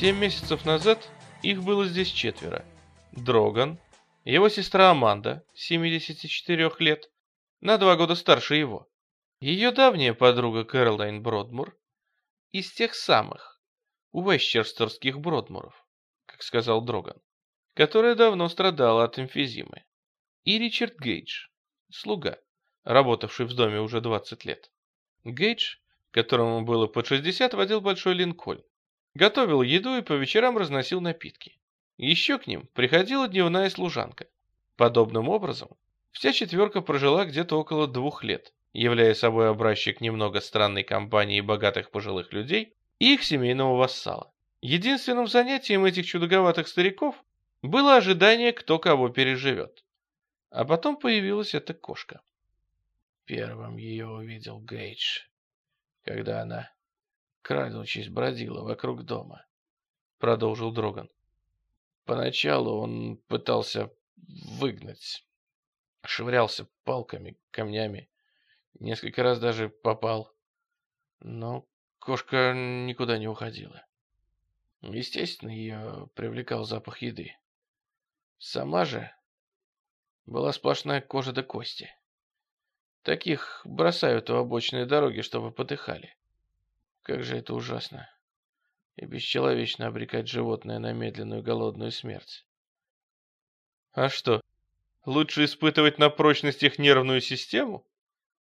Семь месяцев назад их было здесь четверо. Дроган, его сестра Аманда, 74 лет, на два года старше его, ее давняя подруга Кэролайн Бродмур, из тех самых уэсчерстерских Бродмуров, как сказал Дроган, которая давно страдала от эмфизимы, и Ричард Гейдж, слуга, работавший в доме уже 20 лет. Гейдж, которому было под 60, водил большой линкольн. Готовил еду и по вечерам разносил напитки. Еще к ним приходила дневная служанка. Подобным образом, вся четверка прожила где-то около двух лет, являя собой образчик немного странной компании богатых пожилых людей и их семейного вассала. Единственным занятием этих чудаковатых стариков было ожидание, кто кого переживет. А потом появилась эта кошка. Первым ее увидел Гейдж, когда она крадучись, бродила вокруг дома. Продолжил Дроган. Поначалу он пытался выгнать. Швырялся палками, камнями. Несколько раз даже попал. Но кошка никуда не уходила. Естественно, ее привлекал запах еды. Сама же была сплошная кожа до кости. Таких бросают у обочины дороги, чтобы подыхали. Как же это ужасно. И бесчеловечно обрекать животное на медленную голодную смерть. А что, лучше испытывать на прочность их нервную систему?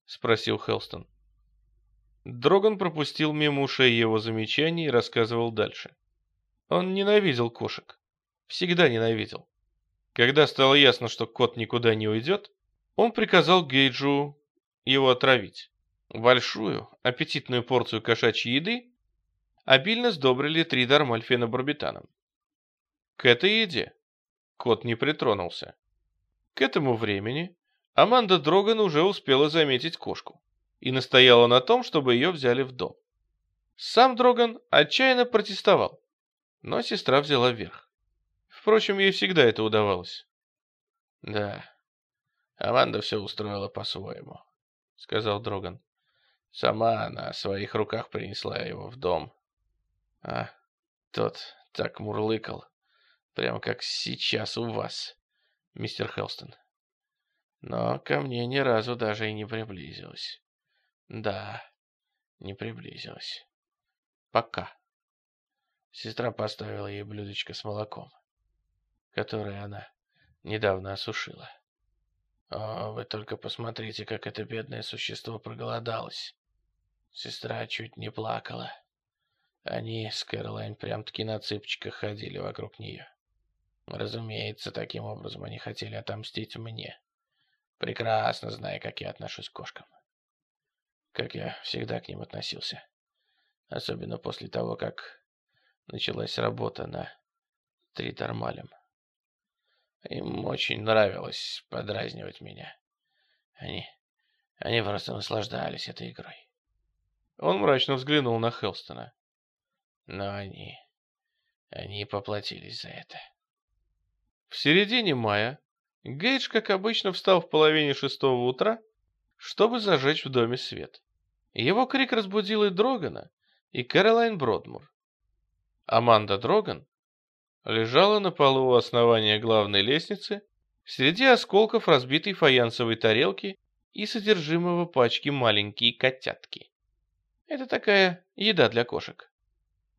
Спросил Хелстон. Дроган пропустил мимо ушей его замечаний и рассказывал дальше. Он ненавидел кошек. Всегда ненавидел. Когда стало ясно, что кот никуда не уйдет, он приказал Гейджу его отравить. Большую, аппетитную порцию кошачьей еды обильно сдобрили три дармаль фенобарбитаном. К этой еде кот не притронулся. К этому времени Аманда Дроган уже успела заметить кошку и настояла на том, чтобы ее взяли в дом. Сам Дроган отчаянно протестовал, но сестра взяла верх. Впрочем, ей всегда это удавалось. «Да, Аманда все устроила по-своему», — сказал Дроган. Сама на своих руках принесла его в дом. А тот так мурлыкал, прямо как сейчас у вас, мистер Хелстон. Но ко мне ни разу даже и не приблизилась. Да, не приблизилась. Пока. Сестра поставила ей блюдечко с молоком, которое она недавно осушила. О, вы только посмотрите, как это бедное существо проголодалось. Сестра чуть не плакала. Они с Кэролайн прям-таки на цыпочках ходили вокруг нее. Разумеется, таким образом они хотели отомстить мне. Прекрасно зная, как я отношусь к кошкам. Как я всегда к ним относился. Особенно после того, как началась работа на Тритормалем. Им очень нравилось подразнивать меня. Они... они просто наслаждались этой игрой. Он мрачно взглянул на Хелстона. Но они... они поплатились за это. В середине мая Гейдж, как обычно, встал в половине шестого утра, чтобы зажечь в доме свет. Его крик разбудил и Дрогана, и Кэролайн Бродмур. Аманда Дроган лежала на полу у основания главной лестницы среди осколков разбитой фаянсовой тарелки и содержимого пачки маленькие котятки. Это такая еда для кошек.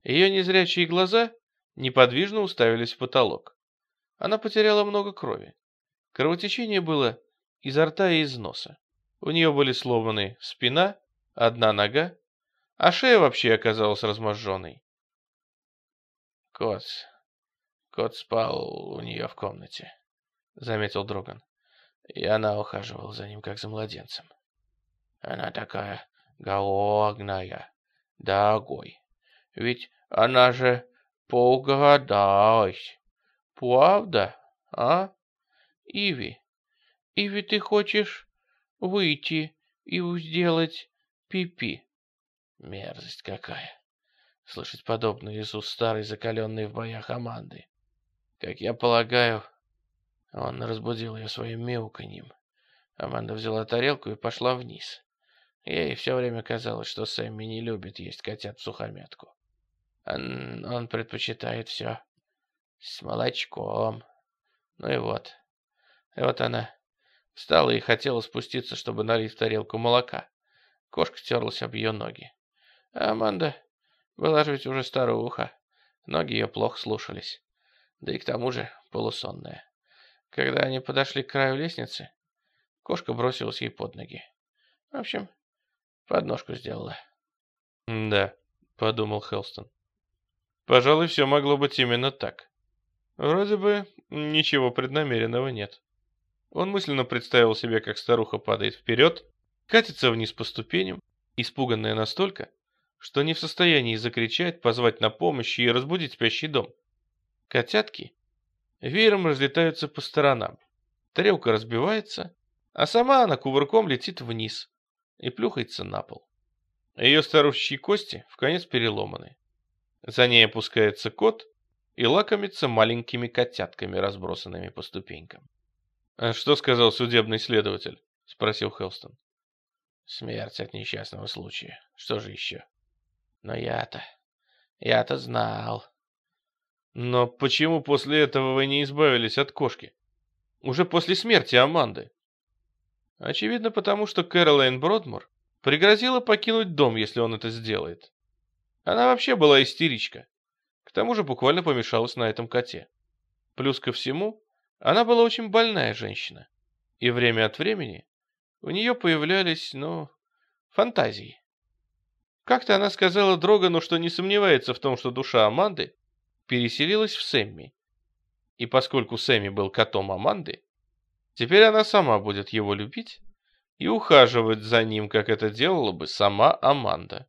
Ее незрячие глаза неподвижно уставились в потолок. Она потеряла много крови. Кровотечение было изо рта и из носа. У нее были сломаны спина, одна нога, а шея вообще оказалась разможженной. Кот Кот спал у нее в комнате, заметил Дроган. И она ухаживала за ним, как за младенцем. Она такая голодная, дорогой. Ведь она же поугадалась. Правда, а? Иви, Иви, ты хочешь выйти и сделать пипи? -пи? Мерзость какая. Слышать подобное из уст старой, закаленной в боях Аманды. Как я полагаю, он разбудил ее своим мяуканьем. Аманда взяла тарелку и пошла вниз. Ей все время казалось, что Сэмми не любит есть котят в сухомятку. Он, он предпочитает все с молочком. Ну и вот. Вот она встала и хотела спуститься, чтобы налить в тарелку молока. Кошка терлась об ее ноги. А Аманда была же ведь уже старуха. Ноги ее плохо слушались. Да и к тому же полусонная. Когда они подошли к краю лестницы, кошка бросилась ей под ноги. В общем, подножку сделала. «Да», — подумал Хелстон. «Пожалуй, все могло быть именно так. Вроде бы ничего преднамеренного нет». Он мысленно представил себе, как старуха падает вперед, катится вниз по ступеням, испуганная настолько, что не в состоянии закричать, позвать на помощь и разбудить спящий дом. Котятки веером разлетаются по сторонам. Тарелка разбивается, а сама она кувырком летит вниз и плюхается на пол. Ее старущие кости в конец переломаны. За ней опускается кот и лакомится маленькими котятками, разбросанными по ступенькам. «А что сказал судебный следователь?» — спросил Хелстон. «Смерть от несчастного случая. Что же еще?» Но я-то... я-то знал. Но почему после этого вы не избавились от кошки? Уже после смерти Аманды. Очевидно, потому что Кэролайн Бродмор пригрозила покинуть дом, если он это сделает. Она вообще была истеричка. К тому же буквально помешалась на этом коте. Плюс ко всему, она была очень больная женщина. И время от времени у нее появлялись, ну, фантазии. Как-то она сказала Дрогану, что не сомневается в том, что душа Аманды переселилась в Сэмми. И поскольку Сэмми был котом Аманды, теперь она сама будет его любить и ухаживать за ним, как это делала бы сама Аманда.